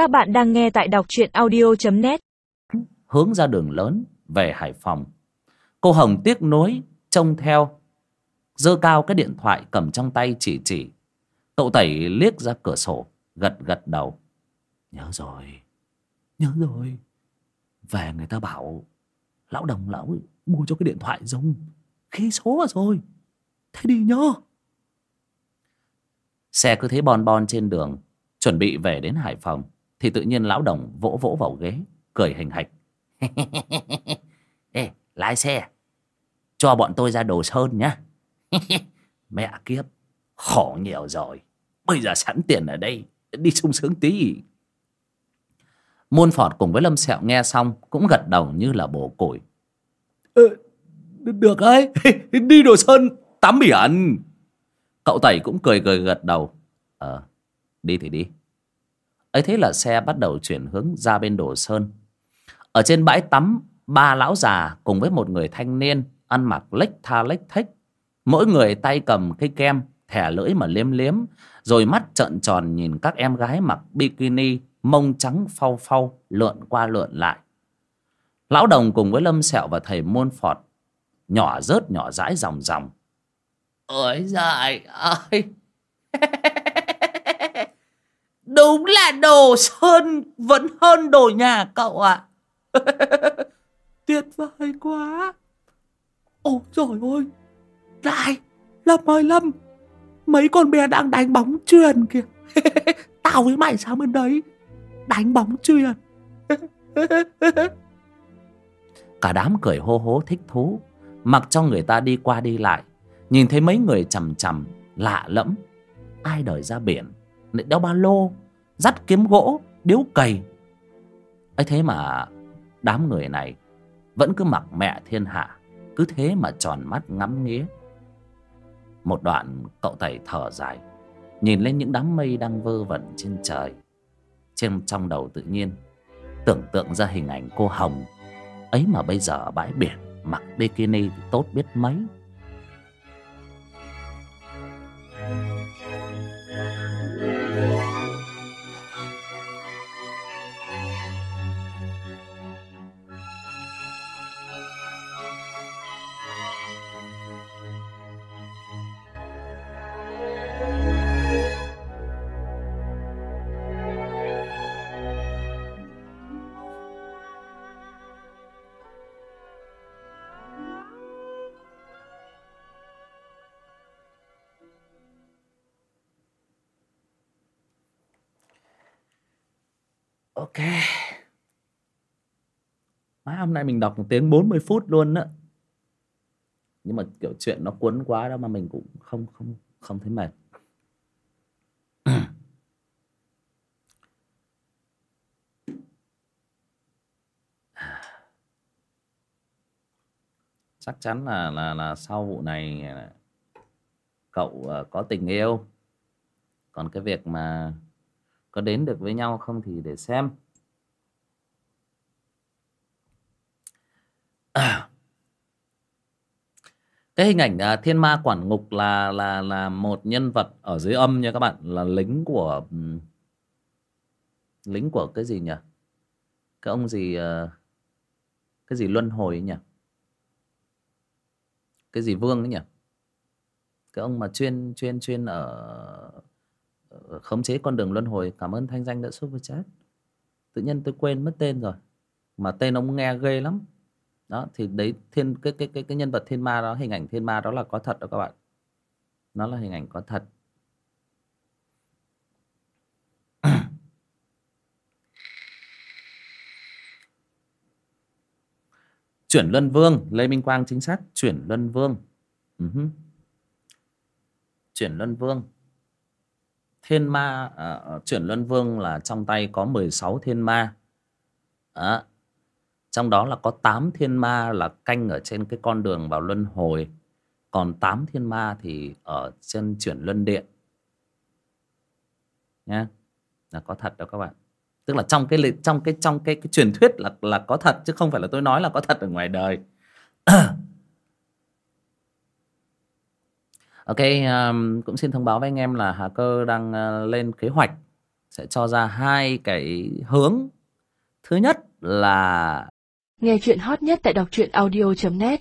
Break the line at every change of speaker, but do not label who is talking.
Các bạn đang nghe tại đọc truyện audio.net
hướng ra đường lớn về Hải Phòng. Cô Hồng tiếc nuối trông theo, giơ cao cái điện thoại cầm trong tay chỉ chỉ. Cậu Tẩy liếc ra cửa sổ, gật gật đầu. Nhớ rồi, nhớ rồi. Về người ta bảo lão đồng lão ấy, mua cho cái điện thoại dùng. Khi số mà rồi. Thế đi nhớ. Xe cứ thế bon bon trên đường, chuẩn bị về đến Hải Phòng. Thì tự nhiên lão đồng vỗ vỗ vào ghế, cười hình hạch. Ê, lái xe Cho bọn tôi ra đồ sơn nhá. Mẹ kiếp Khổ nhiều rồi. Bây giờ sẵn tiền ở đây Đi sung sướng tí. Muôn Phọt cùng với Lâm Sẹo nghe xong Cũng gật đầu như là bổ củi ừ, Được ấy. Đi đồ sơn tắm biển. Cậu Tẩy cũng cười cười gật đầu. Ờ đi thì đi ấy thế là xe bắt đầu chuyển hướng ra bên đồ sơn. Ở trên bãi tắm, ba lão già cùng với một người thanh niên ăn mặc lếch tha lếch thếch. Mỗi người tay cầm cây kem, thẻ lưỡi mà liếm liếm, rồi mắt trợn tròn nhìn các em gái mặc bikini mông trắng phau phau, lượn qua lượn lại. Lão đồng cùng với lâm sẹo và thầy môn phọt nhỏ rớt nhỏ rãi ròng ròng. Ôi dài ơi! đúng là đồ sơn vẫn hơn đồ nhà cậu ạ. Tuyệt vời quá. Ôi trời ơi. Lại lâm ơi lâm. Mấy con bé đang đánh bóng truyền kìa. Tao với mày sang bên đấy. Đánh bóng truyền cả đám cười hô hố thích thú. Mặc cho người ta đi qua đi lại. Nhìn thấy mấy người chằm chằm lạ lẫm. Ai đời ra biển lại đeo ba lô, dắt kiếm gỗ, điếu cày. Ấy thế mà đám người này vẫn cứ mặc mẹ thiên hạ, cứ thế mà tròn mắt ngắm nghía. Một đoạn cậu tẩy thở dài, nhìn lên những đám mây đang vơ vẩn trên trời. Trên, trong đầu tự nhiên tưởng tượng ra hình ảnh cô hồng, ấy mà bây giờ ở bãi biển mặc bikini thì tốt biết mấy. Ok. Má, hôm nay mình đọc một tiếng 40 phút luôn á. Nhưng mà kiểu chuyện nó cuốn quá đó mà mình cũng không không không thấy mệt. Chắc chắn là là là sau vụ này à, cậu à, có tình yêu. Còn cái việc mà có đến được với nhau không thì để xem. À. cái hình ảnh à, thiên ma quản ngục là là là một nhân vật ở dưới âm nha các bạn, là lính của lính của cái gì nhỉ? Cái ông gì ờ, cái gì luân hồi ấy nhỉ? Cái gì vương ấy nhỉ? Cái ông mà chuyên chuyên chuyên ở Ờ, khống chế con đường luân hồi. Cảm ơn thanh danh đã super chat. Tự nhiên tôi quên mất tên rồi. Mà tên ông nghe ghê lắm. Đó, thì đấy, thiên, cái cái cái cái nhân vật thiên ma đó, hình ảnh thiên ma đó là có thật đó các bạn. Nó là hình ảnh có thật. Chuyển luân vương. Lê minh quang chính xác. Chuyển luân vương. Uh-huh. chuyển luân vương thiên ma uh, chuyển luân vương là trong tay có 16 thiên ma. Đó. trong đó là có 8 thiên ma là canh ở trên cái con đường vào luân hồi. Còn 8 thiên ma thì ở trên chuyển luân điện. Nhé là có thật đó các bạn. Tức là trong cái trong cái trong cái cái truyền thuyết là là có thật chứ không phải là tôi nói là có thật ở ngoài đời. Ok, um, cũng xin thông báo với anh em là Hà Cơ đang uh, lên kế hoạch sẽ cho ra hai cái hướng. Thứ nhất là
Nghe chuyện hot nhất tại đọc truyện audio.net